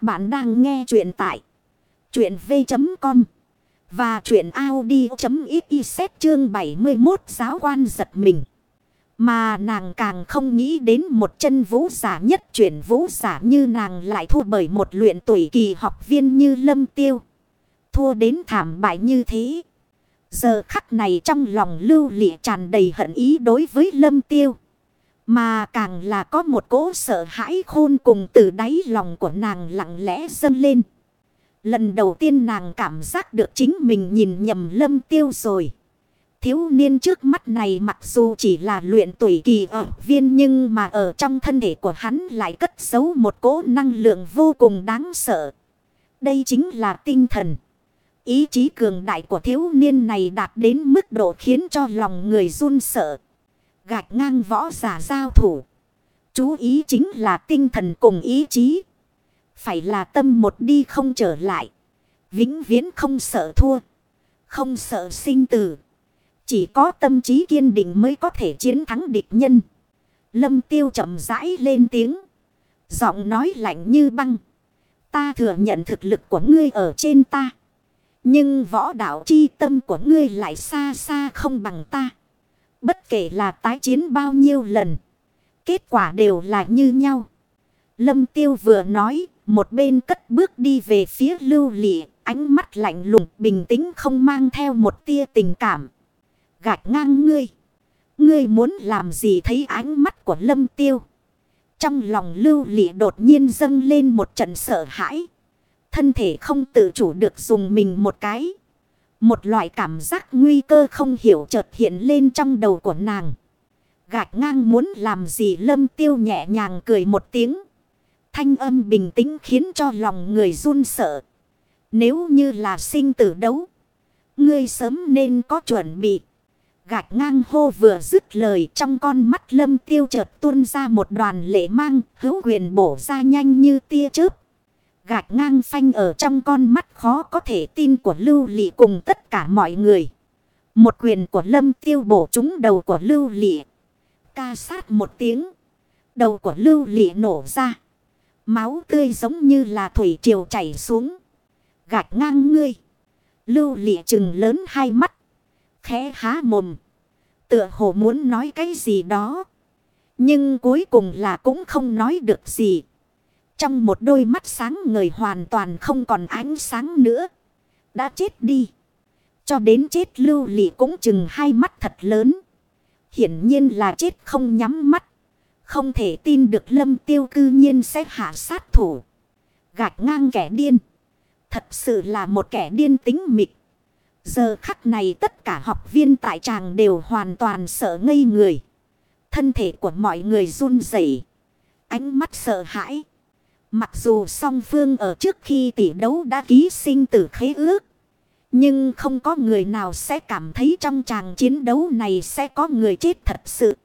Các bạn đang nghe chuyện tại chuyện v.com và chuyện Audi.xyz chương 71 giáo quan giật mình. Mà nàng càng không nghĩ đến một chân vũ giả nhất chuyển vũ giả như nàng lại thua bởi một luyện tuổi kỳ học viên như Lâm Tiêu. Thua đến thảm bại như thế. Giờ khắc này trong lòng lưu lị tràn đầy hận ý đối với Lâm Tiêu. Mà càng là có một cỗ sợ hãi khôn cùng từ đáy lòng của nàng lặng lẽ dâng lên. Lần đầu tiên nàng cảm giác được chính mình nhìn nhầm lâm tiêu rồi. Thiếu niên trước mắt này mặc dù chỉ là luyện tuổi kỳ ở viên nhưng mà ở trong thân thể của hắn lại cất giấu một cỗ năng lượng vô cùng đáng sợ. Đây chính là tinh thần. Ý chí cường đại của thiếu niên này đạt đến mức độ khiến cho lòng người run sợ gạch ngang võ giả giao thủ. Chú ý chính là tinh thần cùng ý chí. Phải là tâm một đi không trở lại. Vĩnh viễn không sợ thua. Không sợ sinh tử. Chỉ có tâm trí kiên định mới có thể chiến thắng địch nhân. Lâm tiêu chậm rãi lên tiếng. Giọng nói lạnh như băng. Ta thừa nhận thực lực của ngươi ở trên ta. Nhưng võ đạo chi tâm của ngươi lại xa xa không bằng ta. Bất kể là tái chiến bao nhiêu lần. Kết quả đều là như nhau. Lâm tiêu vừa nói. Một bên cất bước đi về phía lưu lị. Ánh mắt lạnh lùng, bình tĩnh không mang theo một tia tình cảm. Gạch ngang ngươi. Ngươi muốn làm gì thấy ánh mắt của lâm tiêu. Trong lòng lưu lị đột nhiên dâng lên một trận sợ hãi. Thân thể không tự chủ được dùng mình một cái. Một loại cảm giác nguy cơ không hiểu chợt hiện lên trong đầu của nàng. Gạch ngang muốn làm gì lâm tiêu nhẹ nhàng cười một tiếng. Thanh âm bình tĩnh khiến cho lòng người run sợ. Nếu như là sinh tử đấu. Ngươi sớm nên có chuẩn bị. Gạch ngang hô vừa dứt lời trong con mắt lâm tiêu chợt tuôn ra một đoàn lệ mang, hữu quyền bổ ra nhanh như tia chớp gạch ngang phanh ở trong con mắt khó có thể tin của Lưu Lị cùng tất cả mọi người. Một quyền của Lâm tiêu bổ trúng đầu của Lưu Lị. Ca sát một tiếng. Đầu của Lưu Lị nổ ra. Máu tươi giống như là thủy triều chảy xuống. Gạch ngang ngươi. Lưu Lị trừng lớn hai mắt. Khẽ há mồm. Tựa hồ muốn nói cái gì đó. Nhưng cuối cùng là cũng không nói được gì. Trong một đôi mắt sáng người hoàn toàn không còn ánh sáng nữa. Đã chết đi. Cho đến chết lưu lị cũng chừng hai mắt thật lớn. Hiển nhiên là chết không nhắm mắt. Không thể tin được lâm tiêu cư nhiên sẽ hạ sát thủ. Gạch ngang kẻ điên. Thật sự là một kẻ điên tính mịch. Giờ khắc này tất cả học viên tại tràng đều hoàn toàn sợ ngây người. Thân thể của mọi người run rẩy, Ánh mắt sợ hãi. Mặc dù song phương ở trước khi tỷ đấu đã ký sinh tử khế ước. Nhưng không có người nào sẽ cảm thấy trong tràng chiến đấu này sẽ có người chết thật sự.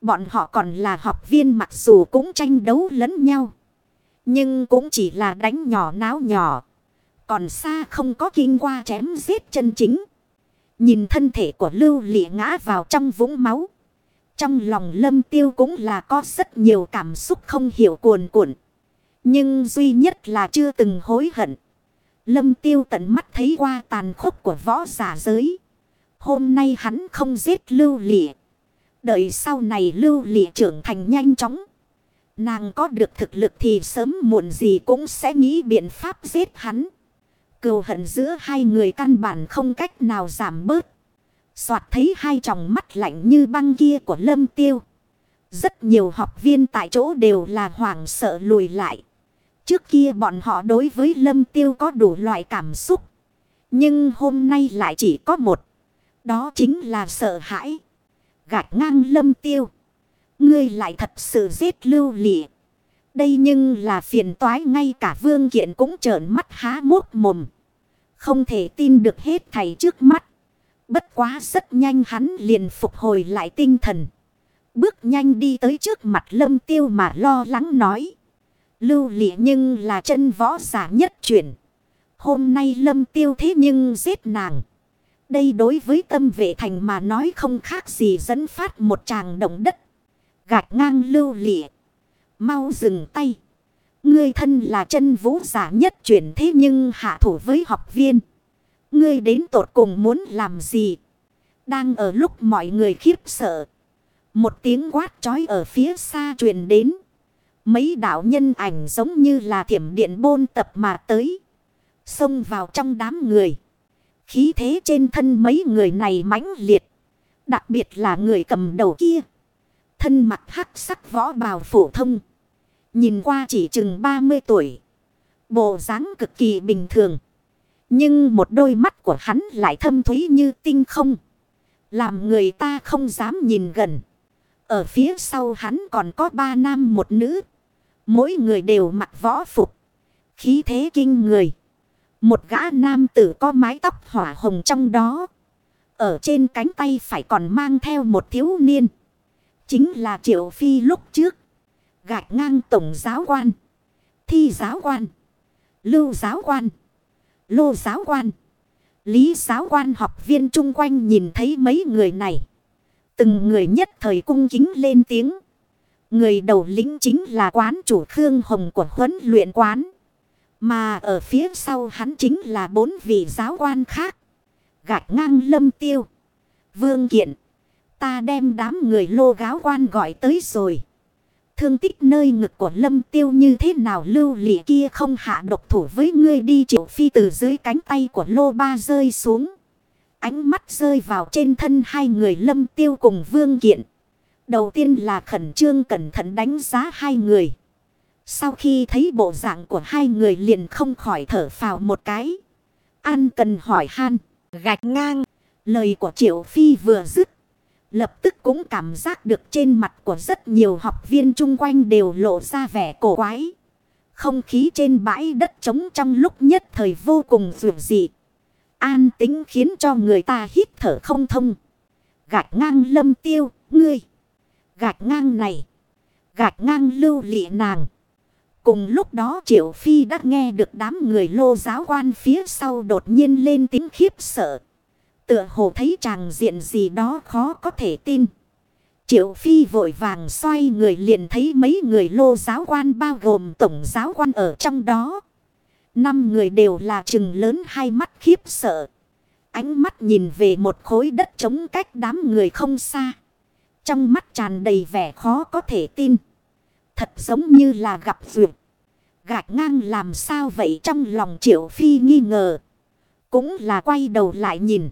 Bọn họ còn là học viên mặc dù cũng tranh đấu lẫn nhau. Nhưng cũng chỉ là đánh nhỏ náo nhỏ. Còn xa không có kinh qua chém giết chân chính. Nhìn thân thể của lưu lị ngã vào trong vũng máu. Trong lòng lâm tiêu cũng là có rất nhiều cảm xúc không hiểu cuồn cuộn. Nhưng duy nhất là chưa từng hối hận. Lâm tiêu tận mắt thấy qua tàn khốc của võ giả giới. Hôm nay hắn không giết lưu lịa. Đợi sau này lưu lịa trưởng thành nhanh chóng. Nàng có được thực lực thì sớm muộn gì cũng sẽ nghĩ biện pháp giết hắn. Cừu hận giữa hai người căn bản không cách nào giảm bớt. Soạt thấy hai tròng mắt lạnh như băng kia của lâm tiêu. Rất nhiều học viên tại chỗ đều là hoảng sợ lùi lại. Trước kia bọn họ đối với lâm tiêu có đủ loại cảm xúc. Nhưng hôm nay lại chỉ có một. Đó chính là sợ hãi. Gạch ngang lâm tiêu. Ngươi lại thật sự giết lưu lị. Đây nhưng là phiền toái, ngay cả vương kiện cũng trợn mắt há mốt mồm. Không thể tin được hết thầy trước mắt. Bất quá rất nhanh hắn liền phục hồi lại tinh thần. Bước nhanh đi tới trước mặt lâm tiêu mà lo lắng nói. Lưu lị nhưng là chân võ giả nhất chuyển. Hôm nay lâm tiêu thế nhưng giết nàng. Đây đối với tâm vệ thành mà nói không khác gì dẫn phát một tràng động đất. gạt ngang lưu lị. Mau dừng tay. Ngươi thân là chân vũ giả nhất chuyển thế nhưng hạ thủ với học viên. Ngươi đến tột cùng muốn làm gì? Đang ở lúc mọi người khiếp sợ. Một tiếng quát chói ở phía xa truyền đến. Mấy đạo nhân ảnh giống như là thiểm điện bôn tập mà tới. Xông vào trong đám người. Khí thế trên thân mấy người này mãnh liệt. Đặc biệt là người cầm đầu kia. Thân mặt hắc sắc võ bào phổ thông. Nhìn qua chỉ chừng 30 tuổi. Bộ dáng cực kỳ bình thường. Nhưng một đôi mắt của hắn lại thâm thúy như tinh không. Làm người ta không dám nhìn gần. Ở phía sau hắn còn có ba nam một nữ. Mỗi người đều mặc võ phục. Khí thế kinh người. Một gã nam tử có mái tóc hỏa hồng trong đó. Ở trên cánh tay phải còn mang theo một thiếu niên. Chính là Triệu Phi lúc trước. Gạch ngang tổng giáo quan. Thi giáo quan. Lưu giáo quan. Lô giáo quan. Lý giáo quan học viên chung quanh nhìn thấy mấy người này. Từng người nhất thời cung kính lên tiếng. Người đầu lĩnh chính là quán chủ Khương Hồng của huấn luyện quán. Mà ở phía sau hắn chính là bốn vị giáo quan khác. Gạch ngang lâm tiêu. Vương kiện. Ta đem đám người lô gáo quan gọi tới rồi. Thương tích nơi ngực của lâm tiêu như thế nào lưu lị kia không hạ độc thủ với ngươi đi triệu phi từ dưới cánh tay của lô ba rơi xuống. Ánh mắt rơi vào trên thân hai người lâm tiêu cùng vương kiện. Đầu tiên là khẩn trương cẩn thận đánh giá hai người. Sau khi thấy bộ dạng của hai người liền không khỏi thở phào một cái. An cần hỏi han, gạch ngang. Lời của Triệu Phi vừa dứt. Lập tức cũng cảm giác được trên mặt của rất nhiều học viên chung quanh đều lộ ra vẻ cổ quái. Không khí trên bãi đất trống trong lúc nhất thời vô cùng rượu dị. An tính khiến cho người ta hít thở không thông. Gạch ngang lâm tiêu, ngươi. Gạch ngang này. Gạch ngang lưu lị nàng. Cùng lúc đó Triệu Phi đã nghe được đám người lô giáo quan phía sau đột nhiên lên tiếng khiếp sợ. Tựa hồ thấy chàng diện gì đó khó có thể tin. Triệu Phi vội vàng xoay người liền thấy mấy người lô giáo quan bao gồm tổng giáo quan ở trong đó. Năm người đều là chừng lớn hai mắt khiếp sợ. Ánh mắt nhìn về một khối đất trống cách đám người không xa. Trong mắt tràn đầy vẻ khó có thể tin. Thật giống như là gặp duyệt. Gạch ngang làm sao vậy trong lòng triệu phi nghi ngờ. Cũng là quay đầu lại nhìn.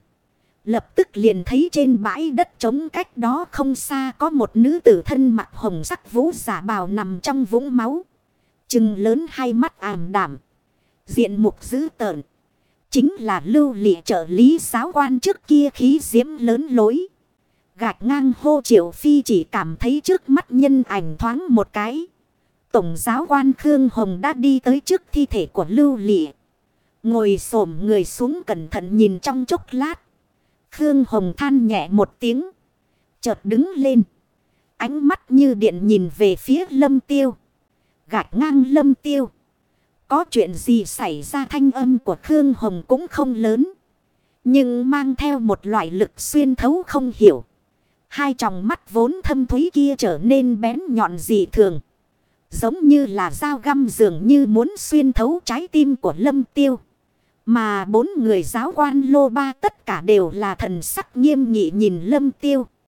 Lập tức liền thấy trên bãi đất trống cách đó không xa có một nữ tử thân mặc hồng sắc vũ giả bào nằm trong vũng máu. Trừng lớn hai mắt ảm đảm. Diện mục dữ tợn. Chính là lưu lị trợ lý giáo quan trước kia khí diễm lớn lối. Gạch ngang hô triệu phi chỉ cảm thấy trước mắt nhân ảnh thoáng một cái. Tổng giáo quan Khương Hồng đã đi tới trước thi thể của lưu lị. Ngồi xổm người xuống cẩn thận nhìn trong chốc lát. Khương Hồng than nhẹ một tiếng. Chợt đứng lên. Ánh mắt như điện nhìn về phía lâm tiêu. Gạch ngang lâm tiêu. Có chuyện gì xảy ra thanh âm của Khương Hồng cũng không lớn. Nhưng mang theo một loại lực xuyên thấu không hiểu. Hai tròng mắt vốn thâm thúy kia trở nên bén nhọn dị thường. Giống như là dao găm dường như muốn xuyên thấu trái tim của lâm tiêu. Mà bốn người giáo quan lô ba tất cả đều là thần sắc nghiêm nghị nhìn lâm tiêu.